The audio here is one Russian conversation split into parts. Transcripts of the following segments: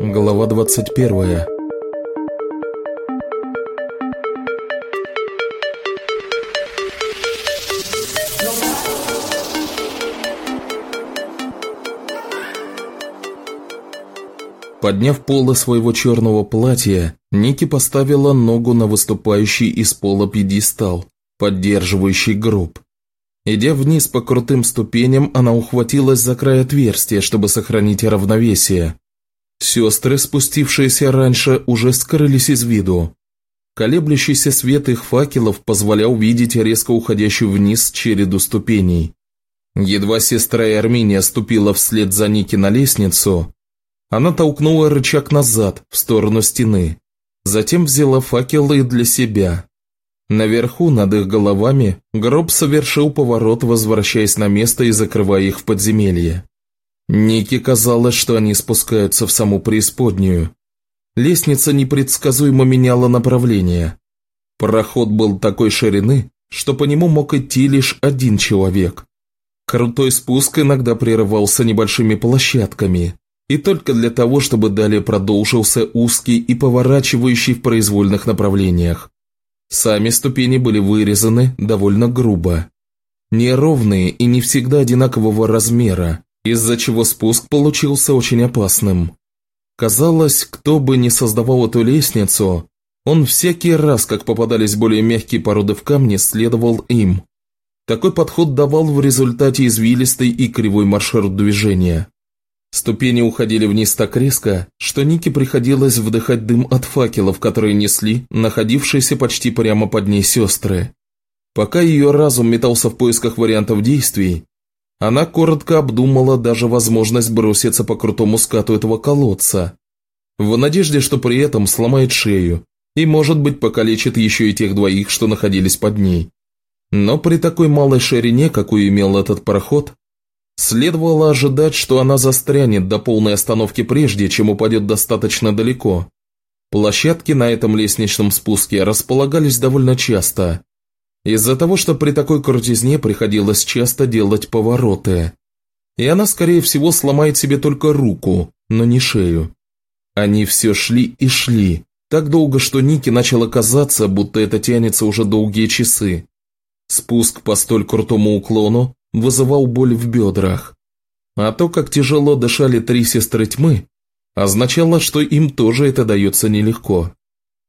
Глава 21 Подняв полы своего черного платья, Ники поставила ногу на выступающий из пола пьедестал, поддерживающий гроб. Идя вниз по крутым ступеням, она ухватилась за край отверстия, чтобы сохранить равновесие. Сестры, спустившиеся раньше, уже скрылись из виду. Колеблющийся свет их факелов позволял видеть резко уходящую вниз череду ступеней. Едва сестра Армения ступила вслед за Ники на лестницу, она толкнула рычаг назад, в сторону стены. Затем взяла факелы для себя. Наверху, над их головами, гроб совершил поворот, возвращаясь на место и закрывая их в подземелье. Нике казалось, что они спускаются в саму преисподнюю. Лестница непредсказуемо меняла направление. Проход был такой ширины, что по нему мог идти лишь один человек. Крутой спуск иногда прерывался небольшими площадками, и только для того, чтобы далее продолжился узкий и поворачивающий в произвольных направлениях. Сами ступени были вырезаны довольно грубо. Неровные и не всегда одинакового размера, из-за чего спуск получился очень опасным. Казалось, кто бы ни создавал эту лестницу, он всякий раз, как попадались более мягкие породы в камне, следовал им. Такой подход давал в результате извилистый и кривой маршрут движения. Ступени уходили вниз так резко, что Нике приходилось вдыхать дым от факелов, которые несли находившиеся почти прямо под ней сестры. Пока ее разум метался в поисках вариантов действий, она коротко обдумала даже возможность броситься по крутому скату этого колодца, в надежде, что при этом сломает шею и, может быть, покалечит еще и тех двоих, что находились под ней. Но при такой малой ширине, какую имел этот проход, Следовало ожидать, что она застрянет до полной остановки прежде, чем упадет достаточно далеко. Площадки на этом лестничном спуске располагались довольно часто, из-за того, что при такой крутизне приходилось часто делать повороты. И она, скорее всего, сломает себе только руку, но не шею. Они все шли и шли, так долго, что Нике начало казаться, будто это тянется уже долгие часы. Спуск по столь крутому уклону вызывал боль в бедрах. А то, как тяжело дышали три сестры тьмы, означало, что им тоже это дается нелегко.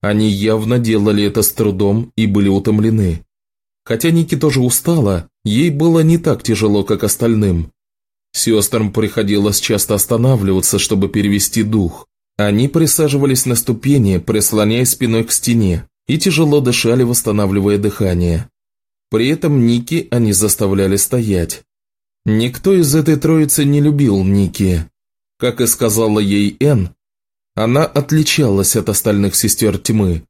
Они явно делали это с трудом и были утомлены. Хотя Ники тоже устала, ей было не так тяжело, как остальным. Сестрам приходилось часто останавливаться, чтобы перевести дух. Они присаживались на ступени, прислоняясь спиной к стене, и тяжело дышали, восстанавливая дыхание. При этом Ники они заставляли стоять. Никто из этой троицы не любил Ники. Как и сказала ей Энн, она отличалась от остальных сестер тьмы.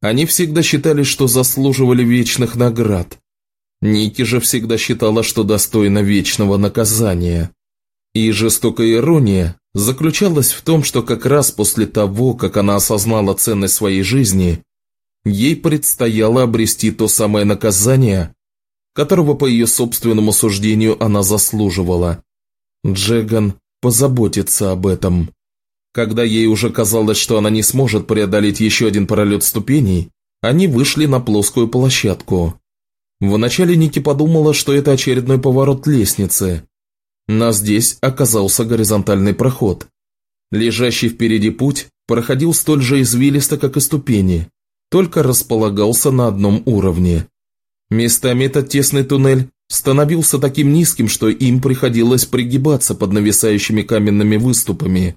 Они всегда считали, что заслуживали вечных наград. Ники же всегда считала, что достойна вечного наказания. И жестокая ирония заключалась в том, что как раз после того, как она осознала ценность своей жизни, ей предстояло обрести то самое наказание, которого по ее собственному суждению она заслуживала. Джеган позаботится об этом. Когда ей уже казалось, что она не сможет преодолеть еще один пролет ступеней, они вышли на плоскую площадку. Вначале Ники подумала, что это очередной поворот лестницы, но здесь оказался горизонтальный проход. Лежащий впереди путь проходил столь же извилисто, как и ступени, только располагался на одном уровне. Местами этот тесный туннель становился таким низким, что им приходилось пригибаться под нависающими каменными выступами.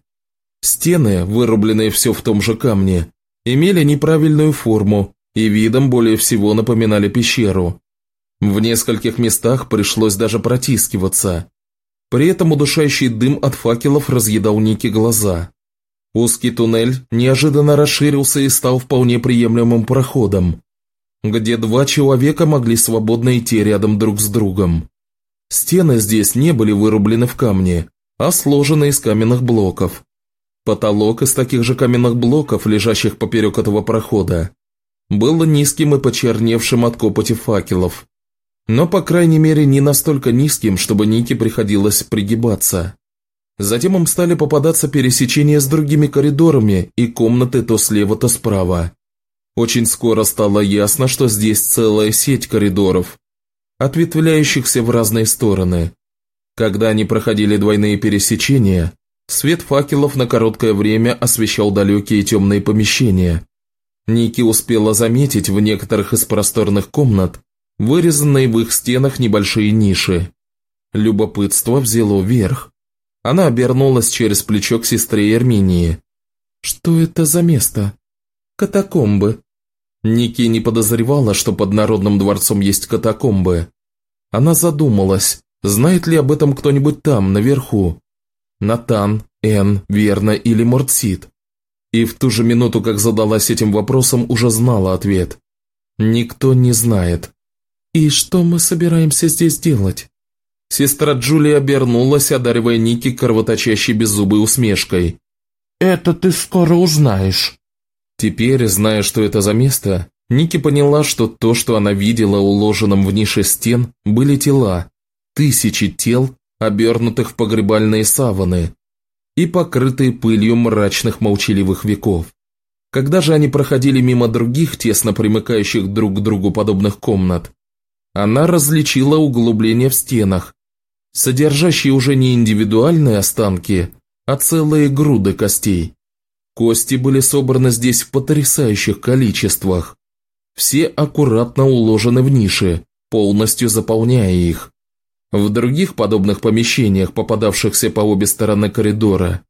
Стены, вырубленные все в том же камне, имели неправильную форму и видом более всего напоминали пещеру. В нескольких местах пришлось даже протискиваться. При этом удушающий дым от факелов разъедал Ники глаза. Узкий туннель неожиданно расширился и стал вполне приемлемым проходом, где два человека могли свободно идти рядом друг с другом. Стены здесь не были вырублены в камне, а сложены из каменных блоков. Потолок из таких же каменных блоков, лежащих поперек этого прохода, был низким и почерневшим от копоти факелов. но, по крайней мере, не настолько низким, чтобы Нике приходилось пригибаться. Затем им стали попадаться пересечения с другими коридорами и комнаты то слева, то справа. Очень скоро стало ясно, что здесь целая сеть коридоров, ответвляющихся в разные стороны. Когда они проходили двойные пересечения, свет факелов на короткое время освещал далекие темные помещения. Ники успела заметить в некоторых из просторных комнат вырезанные в их стенах небольшие ниши. Любопытство взяло верх. Она обернулась через плечо к сестре Ерминии. «Что это за место?» «Катакомбы». Ники не подозревала, что под Народным дворцом есть катакомбы. Она задумалась, знает ли об этом кто-нибудь там, наверху. Натан, Эн, Верна или Мортсид. И в ту же минуту, как задалась этим вопросом, уже знала ответ. Никто не знает. «И что мы собираемся здесь делать?» Сестра Джулия обернулась, одаривая Ники кровоточащей беззубой усмешкой. «Это ты скоро узнаешь». Теперь, зная, что это за место, Ники поняла, что то, что она видела уложенным в нише стен, были тела. Тысячи тел, обернутых в погребальные саваны и покрытые пылью мрачных молчаливых веков. Когда же они проходили мимо других, тесно примыкающих друг к другу подобных комнат, она различила углубления в стенах, содержащие уже не индивидуальные останки, а целые груды костей. Кости были собраны здесь в потрясающих количествах. Все аккуратно уложены в ниши, полностью заполняя их. В других подобных помещениях, попадавшихся по обе стороны коридора,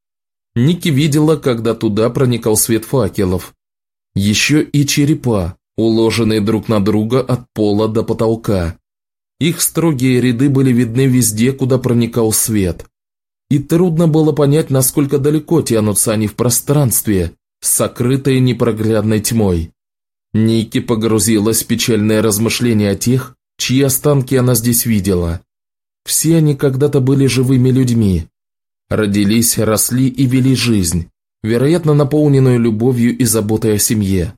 Ники видела, когда туда проникал свет факелов. Еще и черепа, уложенные друг на друга от пола до потолка. Их строгие ряды были видны везде, куда проникал свет. И трудно было понять, насколько далеко тянутся они в пространстве, сокрытые непроглядной тьмой. Ники погрузилась в печальное размышление о тех, чьи останки она здесь видела. Все они когда-то были живыми людьми. Родились, росли и вели жизнь, вероятно, наполненную любовью и заботой о семье.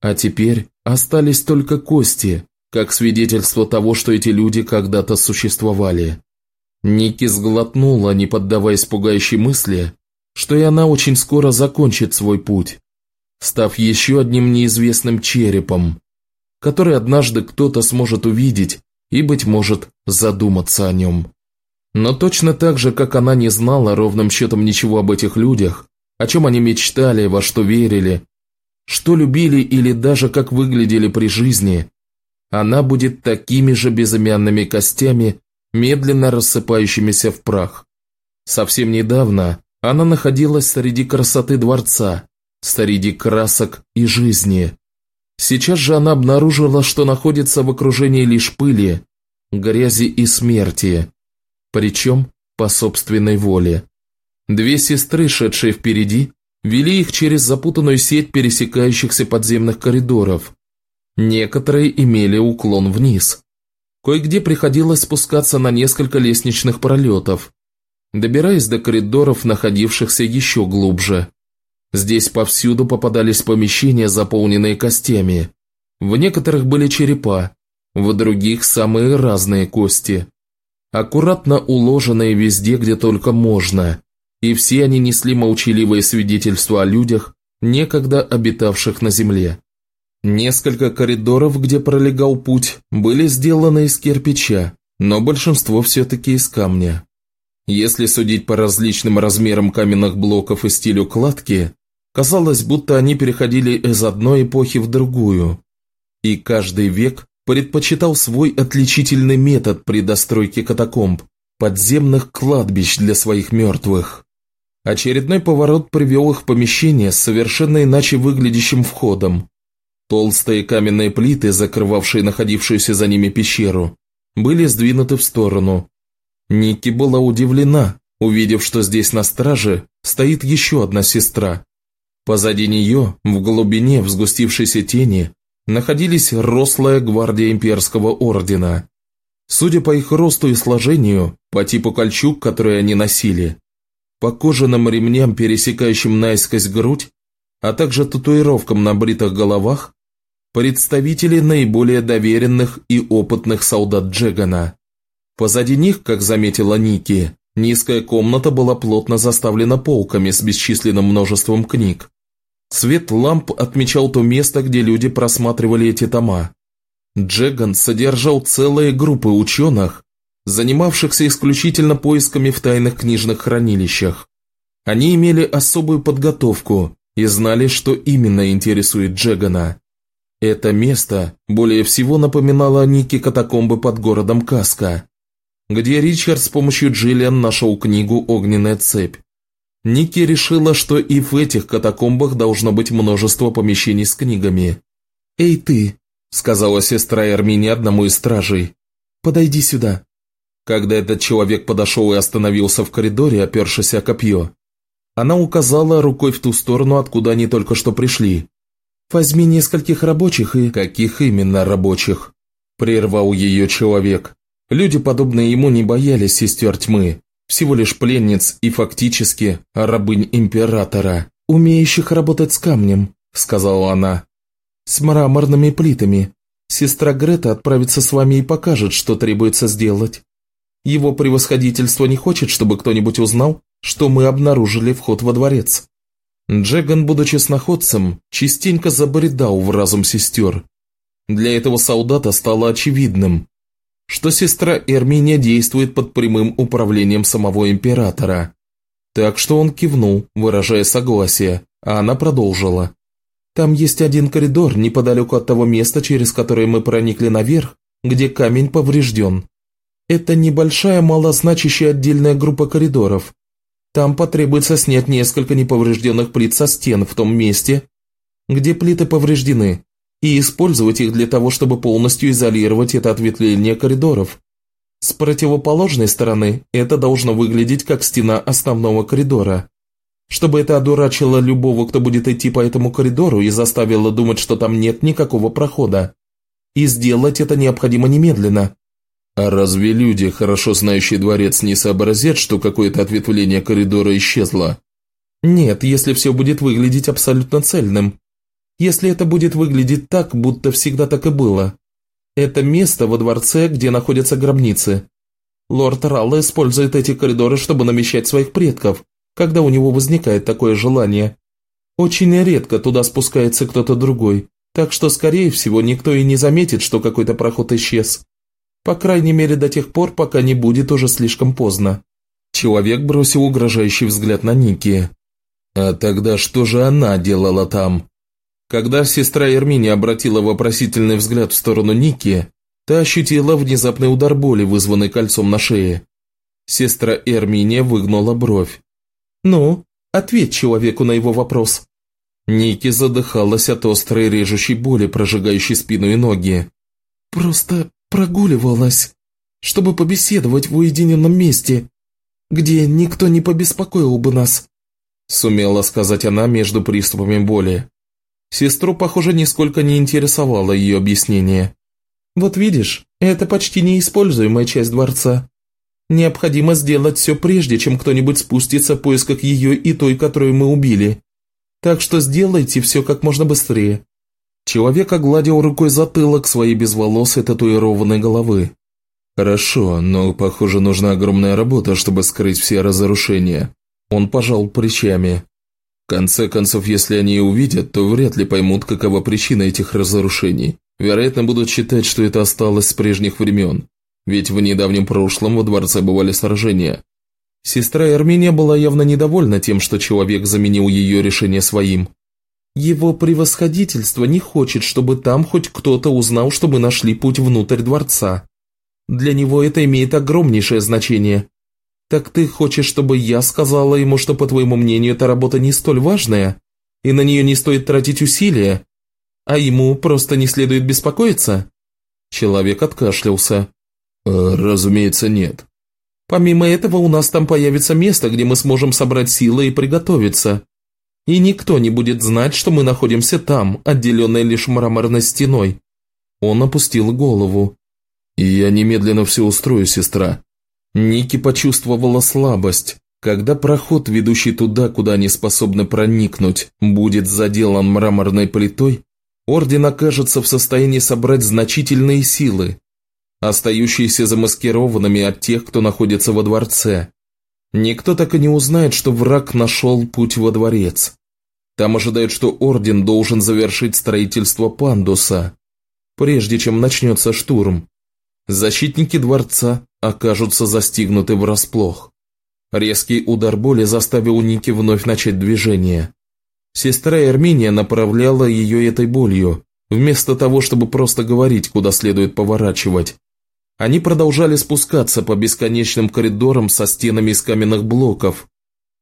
А теперь остались только кости, как свидетельство того, что эти люди когда-то существовали. Ники сглотнула, не поддаваясь пугающей мысли, что и она очень скоро закончит свой путь, став еще одним неизвестным черепом, который однажды кто-то сможет увидеть и, быть может, задуматься о нем. Но точно так же, как она не знала ровным счетом ничего об этих людях, о чем они мечтали, во что верили, что любили или даже как выглядели при жизни, она будет такими же безымянными костями, медленно рассыпающимися в прах. Совсем недавно она находилась среди красоты дворца, среди красок и жизни. Сейчас же она обнаружила, что находится в окружении лишь пыли, грязи и смерти, причем по собственной воле. Две сестры, шедшие впереди, вели их через запутанную сеть пересекающихся подземных коридоров. Некоторые имели уклон вниз. Кое-где приходилось спускаться на несколько лестничных пролетов, добираясь до коридоров, находившихся еще глубже. Здесь повсюду попадались помещения, заполненные костями. В некоторых были черепа, в других самые разные кости. Аккуратно уложенные везде, где только можно и все они несли молчаливое свидетельство о людях, некогда обитавших на земле. Несколько коридоров, где пролегал путь, были сделаны из кирпича, но большинство все-таки из камня. Если судить по различным размерам каменных блоков и стилю кладки, казалось, будто они переходили из одной эпохи в другую. И каждый век предпочитал свой отличительный метод при достройке катакомб, подземных кладбищ для своих мертвых. Очередной поворот привел их в помещение с совершенно иначе выглядящим входом. Толстые каменные плиты, закрывавшие находившуюся за ними пещеру, были сдвинуты в сторону. Ники была удивлена, увидев, что здесь на страже стоит еще одна сестра. Позади нее, в глубине, в сгустившейся тени, находились рослая гвардия имперского ордена. Судя по их росту и сложению, по типу кольчуг, которые они носили, по кожаным ремням, пересекающим наискось грудь, а также татуировкам на бритых головах, представители наиболее доверенных и опытных солдат Джегана. Позади них, как заметила Ники, низкая комната была плотно заставлена полками с бесчисленным множеством книг. Свет ламп отмечал то место, где люди просматривали эти тома. Джеган содержал целые группы ученых, занимавшихся исключительно поисками в тайных книжных хранилищах. Они имели особую подготовку и знали, что именно интересует Джегана. Это место более всего напоминало Ники катакомбы под городом Каска, где Ричард с помощью Джиллиан нашел книгу «Огненная цепь». Ники решила, что и в этих катакомбах должно быть множество помещений с книгами. «Эй ты!» – сказала сестра Эрмини одному из стражей. «Подойди сюда». Когда этот человек подошел и остановился в коридоре, опершись о копье, она указала рукой в ту сторону, откуда они только что пришли. «Возьми нескольких рабочих и...» «Каких именно рабочих?» – прервал ее человек. Люди, подобные ему, не боялись сестер тьмы, всего лишь пленниц и фактически рабынь императора, умеющих работать с камнем», – сказала она с мраморными плитами. Сестра Грета отправится с вами и покажет, что требуется сделать. Его превосходительство не хочет, чтобы кто-нибудь узнал, что мы обнаружили вход во дворец. Джеган, будучи сноходцем, частенько забредал в разум сестер. Для этого солдата стало очевидным, что сестра Эрминия действует под прямым управлением самого императора. Так что он кивнул, выражая согласие, а она продолжила. Там есть один коридор неподалеку от того места, через которое мы проникли наверх, где камень поврежден. Это небольшая, малозначащая отдельная группа коридоров. Там потребуется снять несколько неповрежденных плит со стен в том месте, где плиты повреждены, и использовать их для того, чтобы полностью изолировать это ответвление коридоров. С противоположной стороны это должно выглядеть как стена основного коридора. Чтобы это одурачило любого, кто будет идти по этому коридору и заставило думать, что там нет никакого прохода. И сделать это необходимо немедленно. А разве люди, хорошо знающие дворец, не сообразят, что какое-то ответвление коридора исчезло? Нет, если все будет выглядеть абсолютно цельным. Если это будет выглядеть так, будто всегда так и было. Это место во дворце, где находятся гробницы. Лорд Ралла использует эти коридоры, чтобы намещать своих предков, когда у него возникает такое желание. Очень редко туда спускается кто-то другой, так что, скорее всего, никто и не заметит, что какой-то проход исчез. По крайней мере, до тех пор, пока не будет уже слишком поздно. Человек бросил угрожающий взгляд на Ники. А тогда что же она делала там? Когда сестра Эрмини обратила вопросительный взгляд в сторону Ники, та ощутила внезапный удар боли, вызванный кольцом на шее. Сестра Эрминия выгнула бровь. «Ну, ответь человеку на его вопрос». Ники задыхалась от острой режущей боли, прожигающей спину и ноги. «Просто прогуливалась, чтобы побеседовать в уединенном месте, где никто не побеспокоил бы нас», сумела сказать она между приступами боли. Сестру, похоже, нисколько не интересовало ее объяснение. «Вот видишь, это почти неиспользуемая часть дворца. Необходимо сделать все прежде, чем кто-нибудь спустится в поисках ее и той, которую мы убили. Так что сделайте все как можно быстрее». Человек огладил рукой затылок своей безволосой татуированной головы. «Хорошо, но, похоже, нужна огромная работа, чтобы скрыть все разрушения». Он пожал плечами. В конце концов, если они увидят, то вряд ли поймут, какова причина этих разрушений. Вероятно, будут считать, что это осталось с прежних времен ведь в недавнем прошлом во дворце бывали сражения. Сестра Эрминия была явно недовольна тем, что человек заменил ее решение своим. Его превосходительство не хочет, чтобы там хоть кто-то узнал, что мы нашли путь внутрь дворца. Для него это имеет огромнейшее значение. Так ты хочешь, чтобы я сказала ему, что, по твоему мнению, эта работа не столь важная, и на нее не стоит тратить усилия, а ему просто не следует беспокоиться?» Человек откашлялся. Э, разумеется, нет. Помимо этого, у нас там появится место, где мы сможем собрать силы и приготовиться. И никто не будет знать, что мы находимся там, отделенной лишь мраморной стеной. Он опустил голову. Я немедленно все устрою, сестра. Ники почувствовала слабость. Когда проход, ведущий туда, куда они способны проникнуть, будет заделан мраморной плитой, Орден окажется в состоянии собрать значительные силы, остающиеся замаскированными от тех, кто находится во дворце. Никто так и не узнает, что враг нашел путь во дворец. Там ожидают, что Орден должен завершить строительство пандуса, прежде чем начнется штурм. Защитники дворца окажутся застигнуты врасплох. Резкий удар боли заставил Ники вновь начать движение. Сестра Эрминия направляла ее этой болью, вместо того, чтобы просто говорить, куда следует поворачивать. Они продолжали спускаться по бесконечным коридорам со стенами из каменных блоков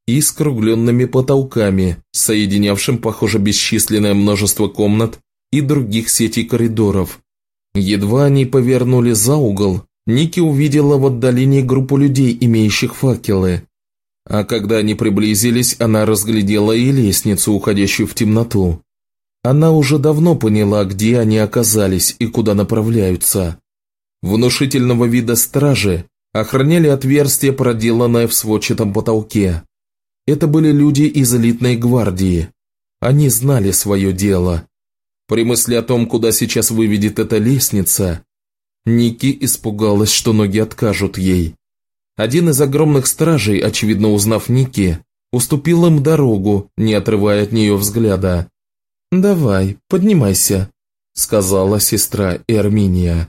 и скругленными потолками, соединявшим, похоже, бесчисленное множество комнат и других сетей коридоров. Едва они повернули за угол, Ники увидела в отдалении группу людей, имеющих факелы. А когда они приблизились, она разглядела и лестницу, уходящую в темноту. Она уже давно поняла, где они оказались и куда направляются. Внушительного вида стражи охраняли отверстие, проделанное в сводчатом потолке. Это были люди из элитной гвардии. Они знали свое дело. При мысли о том, куда сейчас выведет эта лестница, Ники испугалась, что ноги откажут ей. Один из огромных стражей, очевидно узнав Ники, уступил им дорогу, не отрывая от нее взгляда. «Давай, поднимайся», – сказала сестра Эрминия.